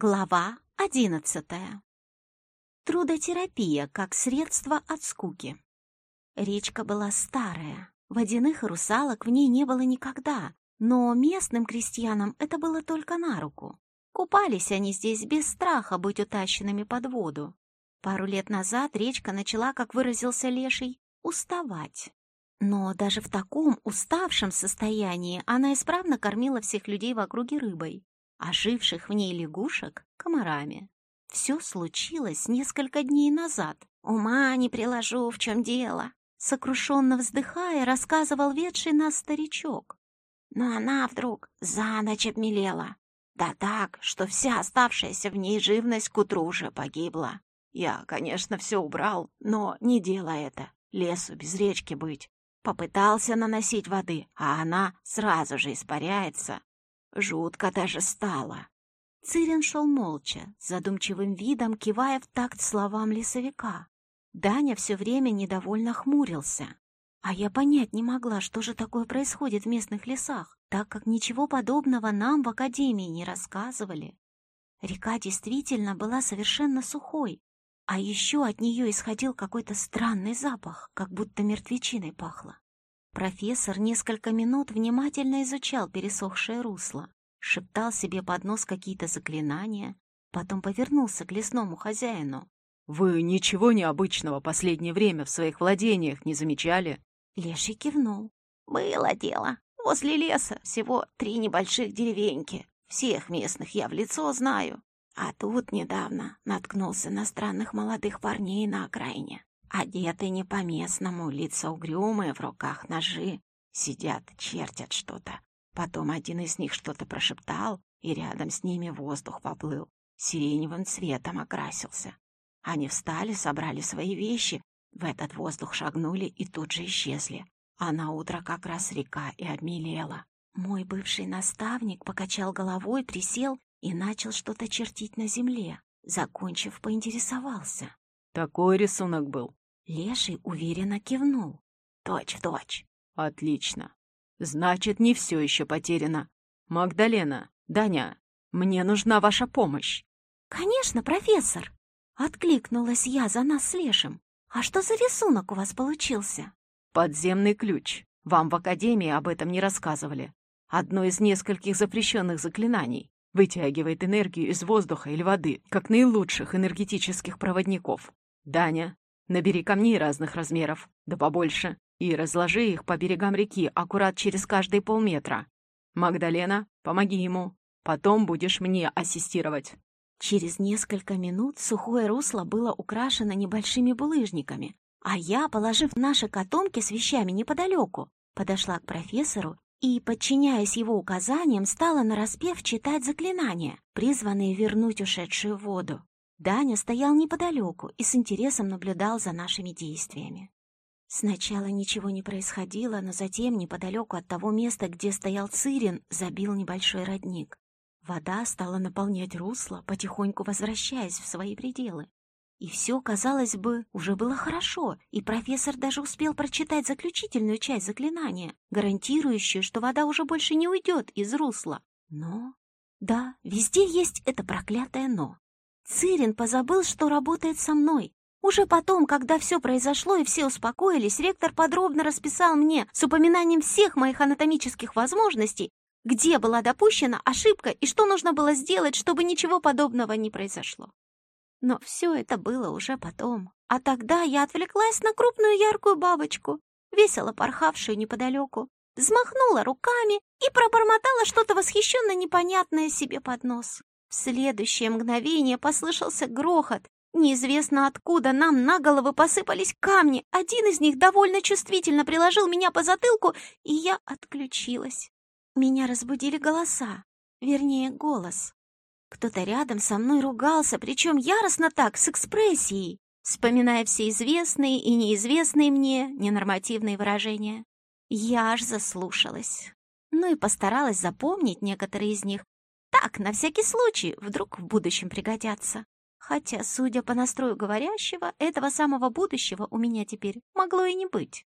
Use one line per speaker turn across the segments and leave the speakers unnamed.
Глава одиннадцатая. Трудотерапия как средство от скуки. Речка была старая, водяных русалок в ней не было никогда, но местным крестьянам это было только на руку. Купались они здесь без страха быть утащенными под воду. Пару лет назад речка начала, как выразился Леший, уставать. Но даже в таком уставшем состоянии она исправно кормила всех людей в округе рыбой оживших в ней лягушек комарами. Все случилось несколько дней назад. Ума не приложу, в чем дело. Сокрушенно вздыхая, рассказывал ведший нас старичок. Но она вдруг за ночь обмелела. Да так, что вся оставшаяся в ней живность к утру уже погибла. Я, конечно, все убрал, но не дело это. Лесу без речки быть. Попытался наносить воды, а она сразу же испаряется, Жутко даже стало. Цирин шел молча, задумчивым видом кивая в такт словам лесовика. Даня все время недовольно хмурился. А я понять не могла, что же такое происходит в местных лесах, так как ничего подобного нам в академии не рассказывали. Река действительно была совершенно сухой, а еще от нее исходил какой-то странный запах, как будто мертвечиной пахло. Профессор несколько минут внимательно изучал пересохшее русло, шептал себе под нос какие-то заклинания, потом повернулся к лесному хозяину.
«Вы ничего необычного последнее время в своих владениях не замечали?»
Леший кивнул.
«Было дело. Возле леса всего три небольших деревеньки. Всех местных я в лицо знаю. А тут недавно наткнулся на странных молодых парней на окраине. Одеты не по-местному, лица угрюмые, в руках ножи. Сидят, чертят что-то. Потом один из них что-то прошептал, и рядом с ними воздух поплыл. Сиреневым цветом окрасился. Они встали, собрали свои вещи, в этот воздух шагнули и тут же исчезли. А на утро как раз река и обмелела. Мой бывший наставник покачал головой, присел и начал что-то чертить на земле. Закончив, поинтересовался.
Такой рисунок был.
Леший уверенно кивнул.
«Точь в точь».
«Отлично. Значит, не все еще потеряно. Магдалена, Даня, мне нужна ваша помощь».
«Конечно, профессор!» Откликнулась я за нас с Лешим. «А что за рисунок у вас получился?»
«Подземный ключ. Вам в Академии об этом не рассказывали. Одно из нескольких запрещенных заклинаний. Вытягивает энергию из воздуха или воды, как наилучших энергетических проводников. Даня, Набери камней разных размеров, да побольше, и разложи их по берегам реки аккурат через каждые полметра. Магдалена, помоги ему. Потом будешь мне ассистировать».
Через несколько минут сухое русло было украшено небольшими булыжниками, а я, положив наши котомки с вещами неподалеку, подошла к профессору и, подчиняясь его указаниям, стала нараспев читать заклинания, призванные вернуть ушедшую воду. Даня стоял неподалеку и с интересом наблюдал за нашими действиями. Сначала ничего не происходило, но затем неподалеку от того места, где стоял Цирин, забил небольшой родник. Вода стала наполнять русло, потихоньку возвращаясь в свои пределы. И все, казалось бы, уже было хорошо, и профессор даже успел прочитать заключительную часть заклинания, гарантирующую, что вода уже больше не уйдет из русла. Но... Да, везде есть это проклятое «но». Цирин позабыл, что работает со мной. Уже потом, когда все произошло и все успокоились, ректор подробно расписал мне с упоминанием всех моих анатомических возможностей, где была допущена ошибка и что нужно было сделать, чтобы ничего подобного не произошло. Но все это было уже потом. А тогда я отвлеклась на крупную яркую бабочку, весело порхавшую неподалеку, взмахнула руками и пробормотала что-то восхищенно непонятное себе под нос. В следующее мгновение послышался грохот. Неизвестно откуда нам на головы посыпались камни. Один из них довольно чувствительно приложил меня по затылку, и я отключилась. Меня разбудили голоса, вернее, голос. Кто-то рядом со мной ругался, причем яростно так, с экспрессией, вспоминая все известные и неизвестные мне ненормативные выражения. Я аж заслушалась. Ну и постаралась запомнить некоторые из них, так, на всякий случай, вдруг в будущем пригодятся. Хотя, судя по настрою говорящего, этого самого будущего у меня теперь могло и не быть.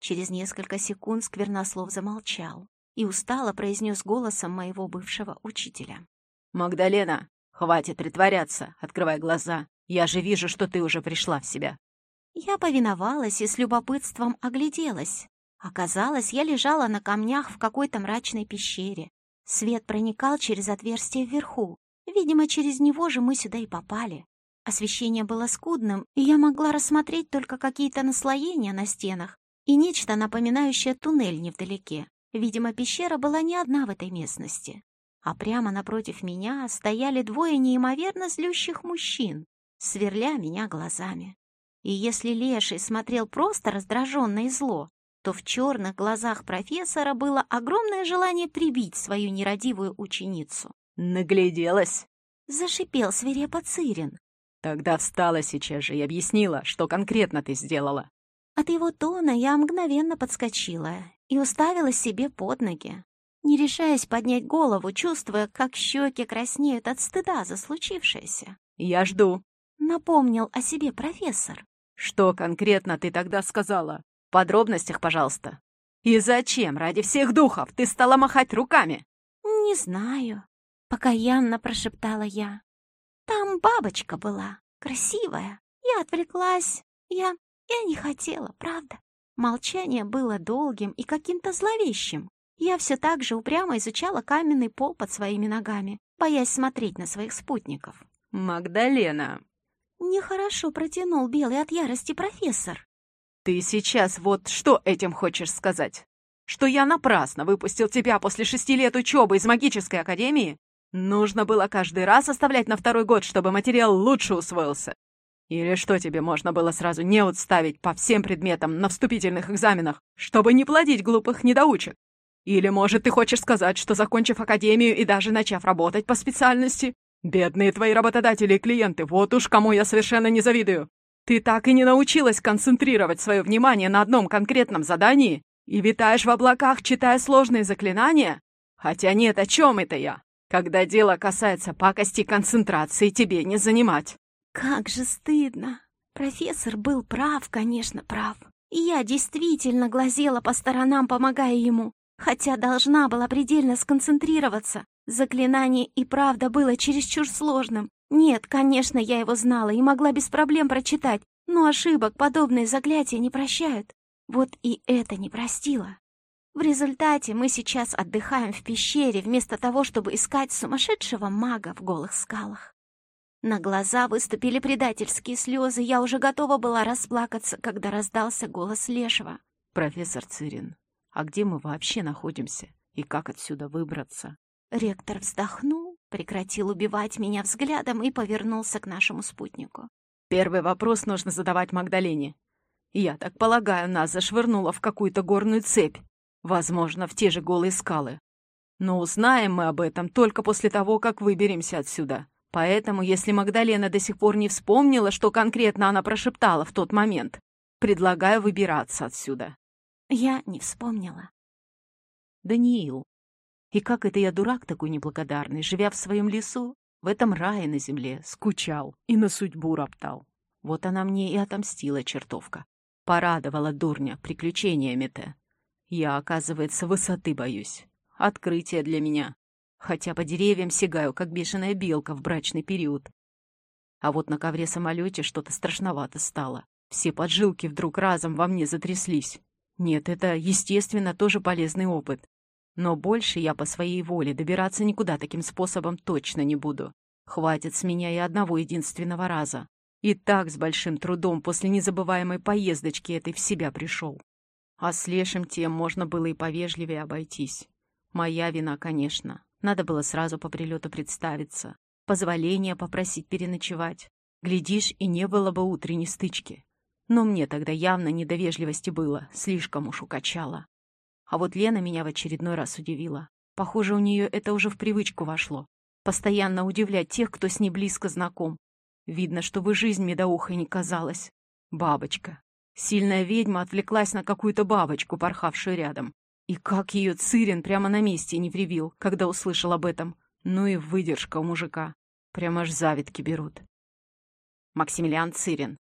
Через несколько секунд Сквернослов замолчал и устало произнес голосом моего бывшего учителя.
«Магдалена, Хватит притворяться, открывай глаза. Я же вижу, что ты уже пришла в себя.
Я повиновалась и с любопытством огляделась. Оказалось, я лежала на камнях в какой-то мрачной пещере. Свет проникал через отверстие вверху. Видимо, через него же мы сюда и попали. Освещение было скудным, и я могла рассмотреть только какие-то наслоения на стенах и нечто напоминающее туннель невдалеке. Видимо, пещера была не одна в этой местности. А прямо напротив меня стояли двое неимоверно злющих мужчин, сверля меня глазами. И если Леший смотрел просто раздраженно и зло, то в черных глазах профессора было огромное желание прибить свою нерадивую ученицу.
«Нагляделась!»
— зашипел свирепо Цирин.
«Тогда встала сейчас же и объяснила, что конкретно ты сделала».
От его тона я мгновенно подскочила и уставилась себе под ноги, не решаясь поднять голову, чувствуя, как щеки краснеют от стыда за случившееся.
«Я жду», —
напомнил о себе профессор.
«Что конкретно ты тогда сказала? Подробностях, пожалуйста. И зачем ради всех духов ты стала махать руками?»
«Не знаю», — покаянно прошептала я. «Там бабочка была, красивая. Я отвлеклась. Я... я не хотела, правда?» Молчание было долгим и каким-то зловещим. Я все так же упрямо изучала каменный пол под своими ногами, боясь смотреть на своих спутников.
«Магдалена!»
Нехорошо протянул белый от ярости профессор.
«Ты сейчас вот что этим хочешь сказать? Что я напрасно выпустил тебя после шести лет учебы из магической академии? Нужно было каждый раз оставлять на второй год, чтобы материал лучше усвоился. Или что тебе можно было сразу не отставить по всем предметам на вступительных экзаменах, чтобы не плодить глупых недоучек? Или, может, ты хочешь сказать, что, закончив академию и даже начав работать по специальности, бедные твои работодатели и клиенты, вот уж кому я совершенно не завидую, ты так и не научилась концентрировать свое внимание на одном конкретном задании и витаешь в облаках, читая сложные заклинания? Хотя нет, о чем это я? Когда дело касается пакости концентрации, тебе не занимать.
Как же стыдно. Профессор был прав, конечно, прав. И я действительно глазела по сторонам, помогая ему, хотя должна была предельно сконцентрироваться. Заклинание и правда было чересчур сложным. Нет, конечно, я его знала и могла без проблем прочитать, но ошибок подобные заклятия не прощают. Вот и это не простила. В результате мы сейчас отдыхаем в пещере вместо того, чтобы искать сумасшедшего мага в голых скалах. На глаза выступили предательские слезы, я уже готова была расплакаться, когда раздался голос Лешего.
«Профессор Цирин, а где мы вообще находимся? И как отсюда выбраться?»
Ректор вздохнул, прекратил убивать меня взглядом и повернулся к нашему спутнику.
«Первый вопрос нужно задавать Магдалене. Я так полагаю, нас зашвырнуло в какую-то горную цепь, возможно, в те же голые скалы. Но узнаем мы об этом только после того, как выберемся отсюда. Поэтому, если Магдалена до сих пор не вспомнила, что конкретно она прошептала в тот момент, предлагаю выбираться отсюда.
Я не вспомнила.
Даниил. И как это я дурак такой неблагодарный, живя в своем лесу, в этом рае на земле, скучал и на судьбу роптал. Вот она мне и отомстила, чертовка. Порадовала дурня приключениями-то. Я, оказывается, высоты боюсь. Открытие для меня хотя по деревьям сигаю, как бешеная белка в брачный период. А вот на ковре-самолете что-то страшновато стало. Все поджилки вдруг разом во мне затряслись. Нет, это, естественно, тоже полезный опыт. Но больше я по своей воле добираться никуда таким способом точно не буду. Хватит с меня и одного единственного раза. И так с большим трудом после незабываемой поездочки этой в себя пришел. А с Лешим тем можно было и повежливее обойтись. Моя вина, конечно. Надо было сразу по прилету представиться, позволения попросить переночевать. Глядишь, и не было бы утренней стычки. Но мне тогда явно не до вежливости было, слишком уж укачало. А вот Лена меня в очередной раз удивила. Похоже, у нее это уже в привычку вошло. Постоянно удивлять тех, кто с ней близко знаком. Видно, чтобы жизнь медоухой не казалась. Бабочка. Сильная ведьма отвлеклась на какую-то бабочку, порхавшую рядом. И как ее Цирин прямо на месте не привил, когда услышал об этом. Ну и выдержка у мужика. Прямо аж завидки берут. Максимилиан Цирин.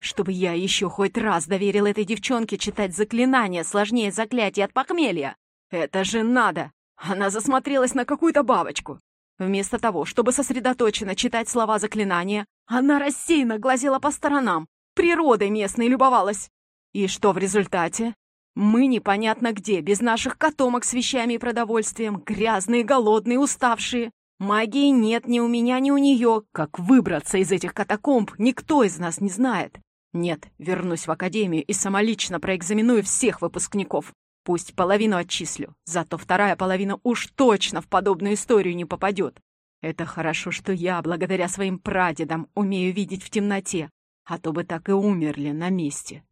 Чтобы я еще хоть раз доверил этой девчонке читать заклинания сложнее заклятий от похмелья. Это же надо! Она засмотрелась на какую-то бабочку. Вместо того, чтобы сосредоточенно читать слова заклинания, она рассеянно глазела по сторонам, природой местной любовалась. И что в результате? Мы непонятно где, без наших котомок с вещами и продовольствием, грязные, голодные, уставшие. Магии нет ни у меня, ни у нее. Как выбраться из этих катакомб, никто из нас не знает. Нет, вернусь в академию и самолично проэкзаменую всех выпускников. Пусть половину отчислю, зато вторая половина уж точно в подобную историю не попадет. Это хорошо, что я, благодаря своим прадедам, умею видеть в темноте, а то бы так и умерли на месте.